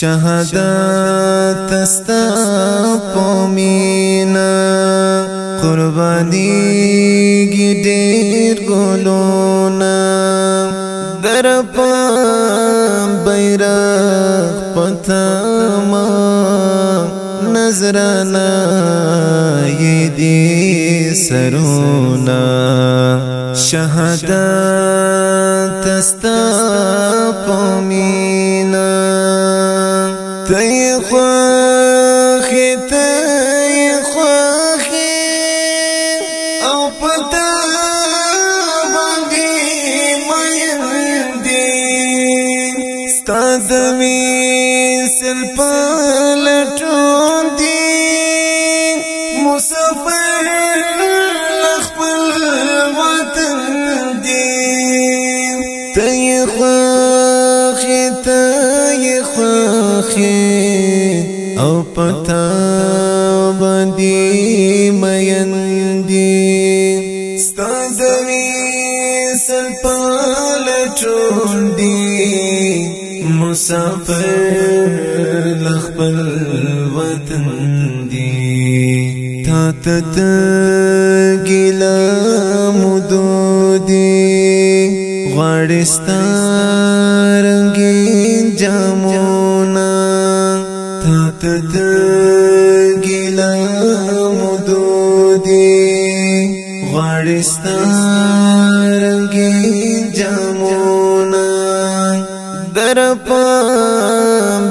شهادت است پومینا قربانی در ګلونا درپا بیرخ پتاما نظرانا یدی سرونا شهادت است پومینا خوخی تای خوخی او پتا باندی مین دی ستا دمی سر پلٹون دی مسافر پتا باندې مېن دي ستاسوي سلپال چوندي مسافر لخبل وطن دي تا تت ګلا مودودي غړستا رنگین جام مدودی غړستا رنگین جامونا درپا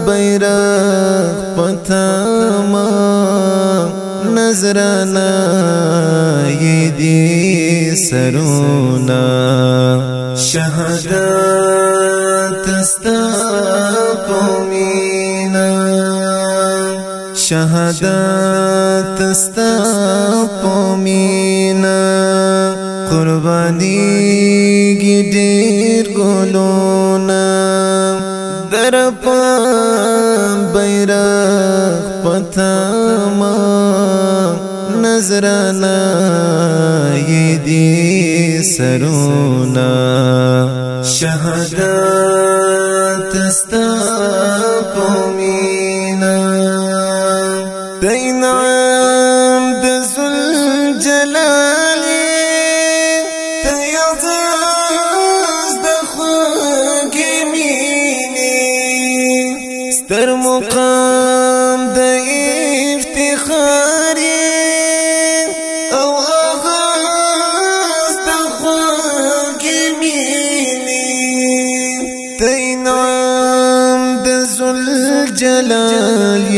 بیرغ پتاما نظرنا یدی سرونا شهادت استا قومینا شهادت ستا پومینا قربانی گی دیر گلونا در بیرا پتا ما نظرانا یہ دی سرونا شہدات ستا پومینا ستر مقام د افتخار او هغه استغفار کې ميني تینام د ذل جلال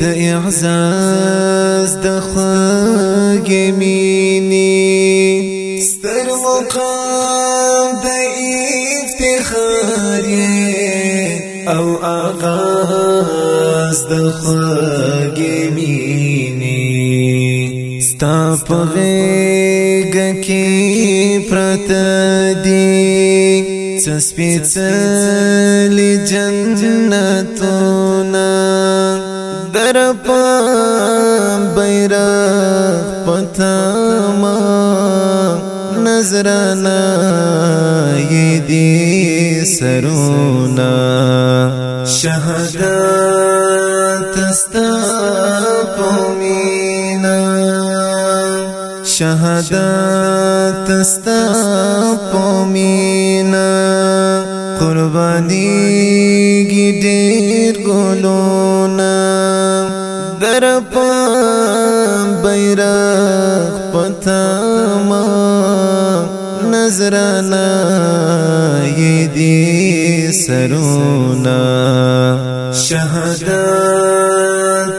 ته اعزاز د خوږه ميني ستر مقام د افتخار او آغاز د خوږې مینې ستا په غېږ کې پرته دي څه سپېڅلي جنتونه در په بیرغ پتاما نظرانه یې دي سرونه شهادت است پومینا شهادت است پومینا قربانی ګډیر ګلونا درپا بیرغ پتاما نظرنا یی دی سرونا شهادت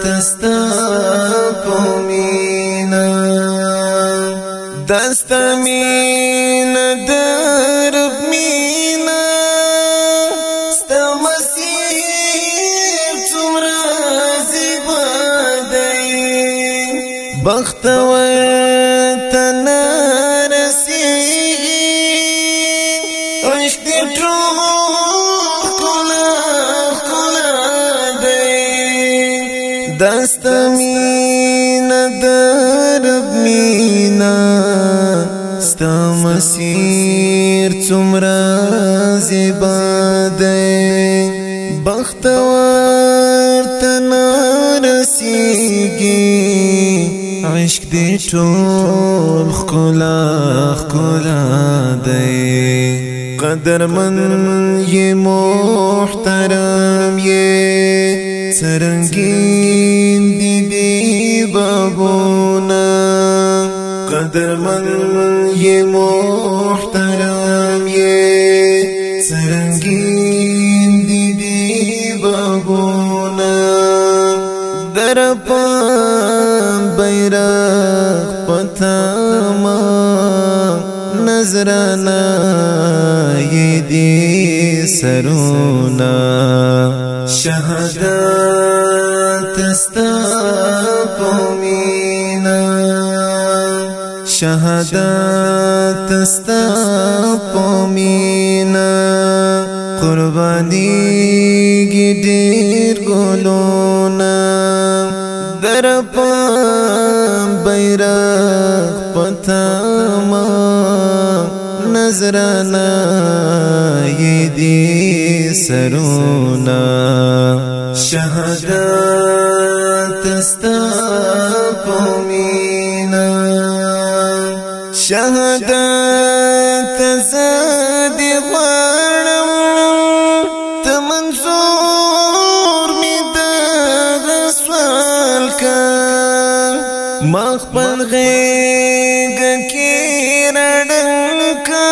استا قومینا دستمین درب مینا ستا مسیب تمرازی بادئی بختوئی دست مین درب مینا ستا مسیر څومره زیبا دی بختور تنا رسیږي عشق دې ټول خلا خلا دی قدر من یې محترم یې سرنګي من یه محترم یه سرنگین دیدی بگونم در پا بیرق پتام نظرانا یه دی سرونا شهادت استا قومی شهادت است پامینا قربانی گلونا در درپا بیرق پتاما نظرانا دی سرونا شهادت استا پامینا شهادت زاد غړم ته منصور می د رسول کا مخبل غیګ کې رڼن کا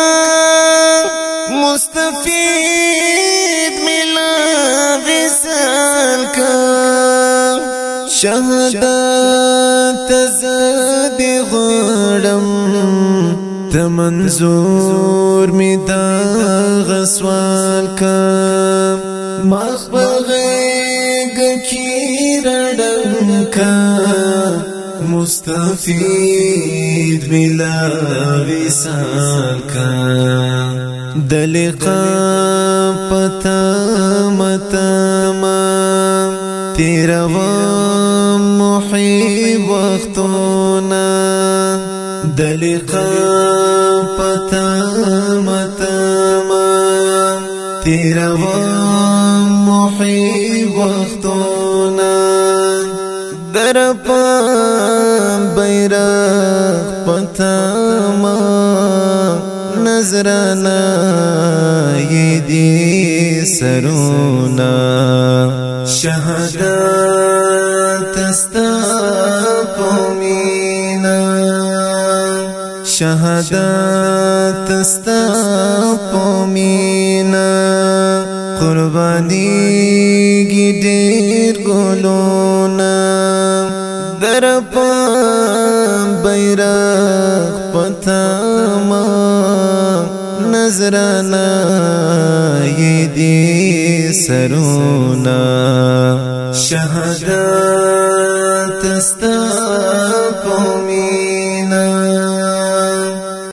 مستفید ملا وسال کا شهادت زاد غړم ته منظور می دا غسوال کا مخ بغیګ کی رډم کا مستفید ملا وسال کا دلقا پتا متا ما تیروا محی وختونه دلقا پتا متا ما تیرا وام محی وقتونا در پا بیرا پتا ما نظرنا یدی سرونا شهادت است شهادت استا پومینا قربانی گی در پا درپا پتا ما نظرانا دی سرونا شهادت استا پومینا